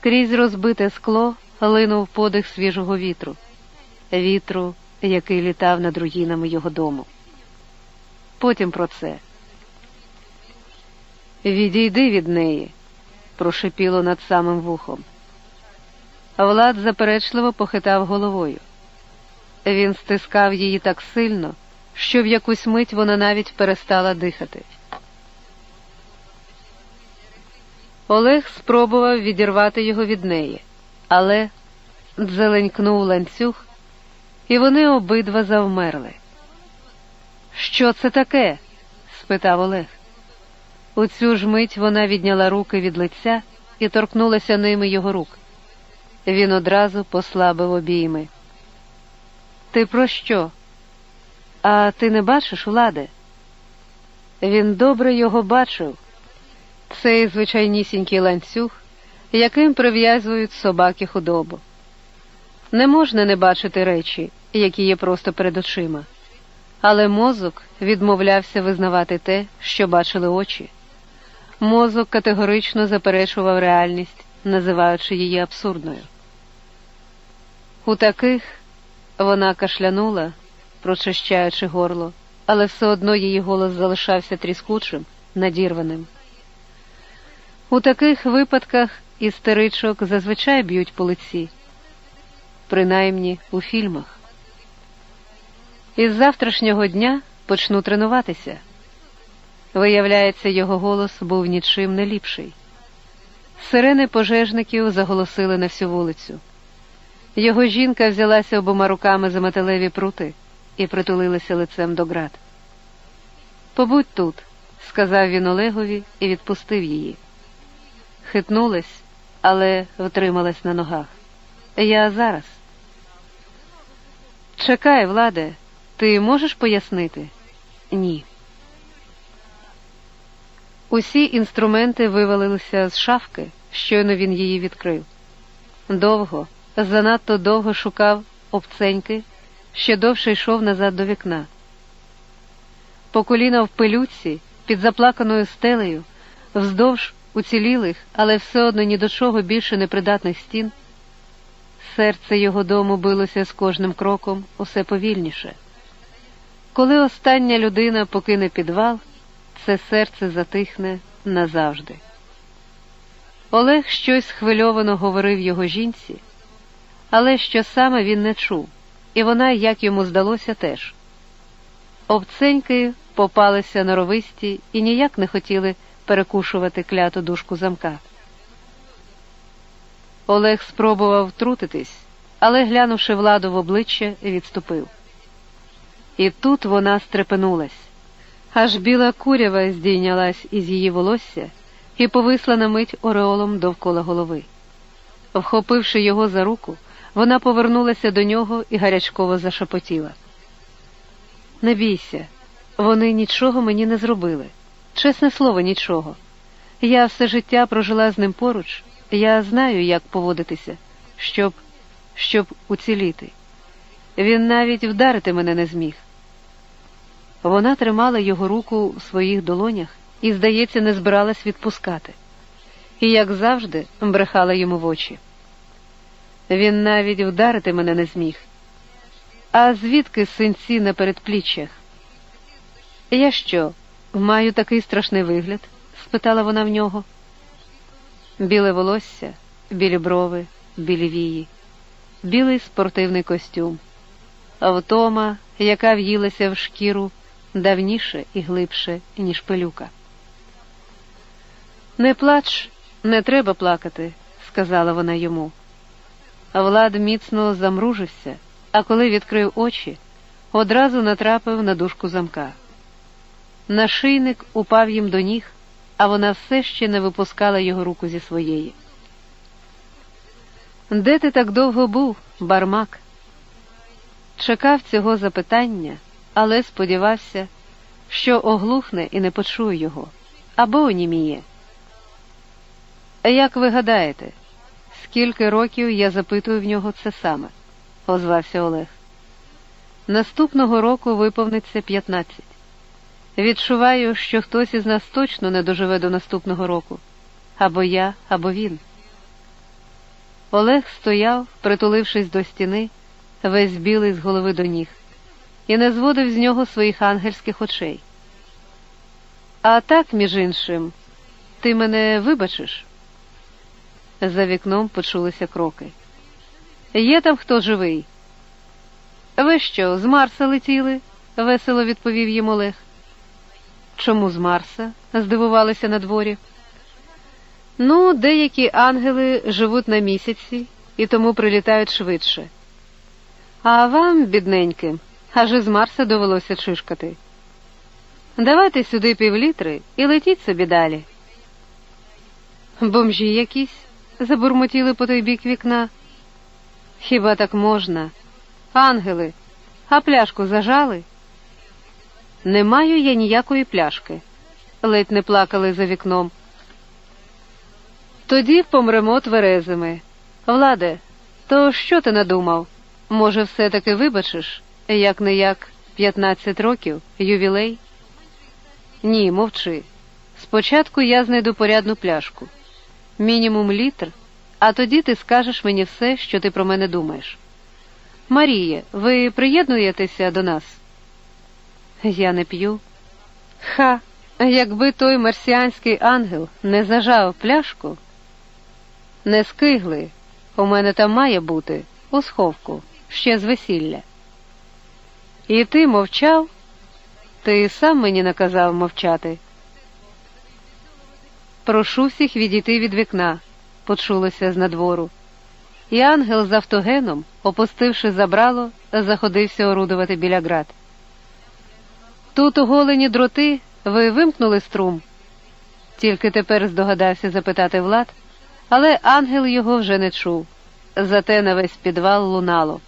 Крізь розбите скло линув подих свіжого вітру, вітру, який літав над руїнами його дому. Потім про це. Відійди від неї, прошепіло над самим вухом. Влад заперечливо похитав головою. Він стискав її так сильно, що в якусь мить вона навіть перестала дихати. Олег спробував відірвати його від неї, але дзеленькнув ланцюг, і вони обидва завмерли. Що це таке? спитав Олег. У цю ж мить вона відняла руки від лиця і торкнулася ними його рук. Він одразу послабив обійми. Ти про що? А ти не бачиш, влади? Він добре його бачив. Цей звичайнісінький ланцюг, яким прив'язують собаки худобу. Не можна не бачити речі, які є просто перед очима, але мозок відмовлявся визнавати те, що бачили очі. Мозок категорично заперечував реальність, називаючи її абсурдною. У таких вона кашлянула, прочищаючи горло, але все одно її голос залишався тріскучим, надірваним. У таких випадках істеричок зазвичай б'ють по лиці, принаймні у фільмах. Із завтрашнього дня почну тренуватися. Виявляється, його голос був нічим не ліпший. Сирени пожежників заголосили на всю вулицю. Його жінка взялася обома руками за металеві прути і притулилася лицем до град. Побудь тут, сказав він Олегові і відпустив її. Хитнулась, але втрималась на ногах. Я зараз. Чекай, Владе, ти можеш пояснити? Ні. Усі інструменти вивалилися з шафки, щойно він її відкрив. Довго, занадто довго шукав обценьки, ще довше йшов назад до вікна. По коліна в пилюці, під заплаканою стелею, вздовж уцілілих, але все одно ні до чого більше непридатних стін. Серце його дому билося з кожним кроком усе повільніше. Коли остання людина покине підвал, це серце затихне назавжди. Олег щось схвильовано говорив його жінці, але що саме він не чув, і вона, як йому здалося, теж. Обценьки попалися норовисті і ніяк не хотіли перекушувати кляту дужку замка. Олег спробував втрутитись, але, глянувши владу в обличчя, відступив. І тут вона стрепенулась. Аж біла курява здійнялась із її волосся і повисла на мить ореолом довкола голови. Вхопивши його за руку, вона повернулася до нього і гарячково зашепотіла. Не бійся, вони нічого мені не зробили. Чесне слово, нічого. Я все життя прожила з ним поруч, я знаю, як поводитися, щоб щоб уціліти. Він навіть вдарити мене не зміг. Вона тримала його руку в своїх долонях і, здається, не збиралась відпускати. І, як завжди, брехала йому в очі. Він навіть вдарити мене не зміг. А звідки синці на передпліччях? Я що, маю такий страшний вигляд? спитала вона в нього. Біле волосся, білі брови, білі вії, білий спортивний костюм, втома, яка в'їлася в шкіру давніше і глибше, ніж пилюка. Не плач, не треба плакати, сказала вона йому. Влад міцно замружився, а коли відкрив очі, одразу натрапив на дужку замка. Нашийник упав їм до ніг, а вона все ще не випускала його руку зі своєї. Де ти так довго був, бармак? Чекав цього запитання, але сподівався, що оглухне і не почує його або оніміє. Як ви гадаєте, скільки років я запитую в нього це саме? озвався Олег. Наступного року виповниться 15. Відчуваю, що хтось із нас точно не доживе до наступного року або я, або він. Олег стояв, притулившись до стіни, весь білий з голови до ніг, і не зводив з нього своїх ангельських очей. А так, між іншим, ти мене вибачиш? За вікном почулися кроки. Є там хто живий? Ви що, з Марса летіли? весело відповів їм Олег. Чому з Марса? здивувалися на дворі. Ну, деякі ангели живуть на місяці і тому прилітають швидше. А вам, бідненьким, аж із Марса довелося чишкати. Давайте сюди півлітри і летіть собі далі. Бомжі якісь забурмотіли по той бік вікна. Хіба так можна? Ангели, а пляшку зажали? Не маю я ніякої пляшки, ледь не плакали за вікном. Тоді помремо тверезими. Владе, то що ти надумав? Може, все-таки вибачиш, як не як п'ятнадцять років, ювілей? Ні, мовчи. Спочатку я знайду порядну пляшку, мінімум літр, а тоді ти скажеш мені все, що ти про мене думаєш. Маріє, ви приєднуєтеся до нас? Я не п'ю. Ха, якби той марсіанський ангел не зажав пляшку. Не скигли, у мене там має бути, у сховку, ще з весілля. І ти мовчав? Ти сам мені наказав мовчати. Прошу всіх відійти від вікна, почулося з надвору. І ангел з автогеном, опустивши забрало, заходився орудувати біля град. Тут оголені дроти, ви вимкнули струм. Тільки тепер здогадався запитати Влад, але ангел його вже не чув. Зате на весь підвал лунало.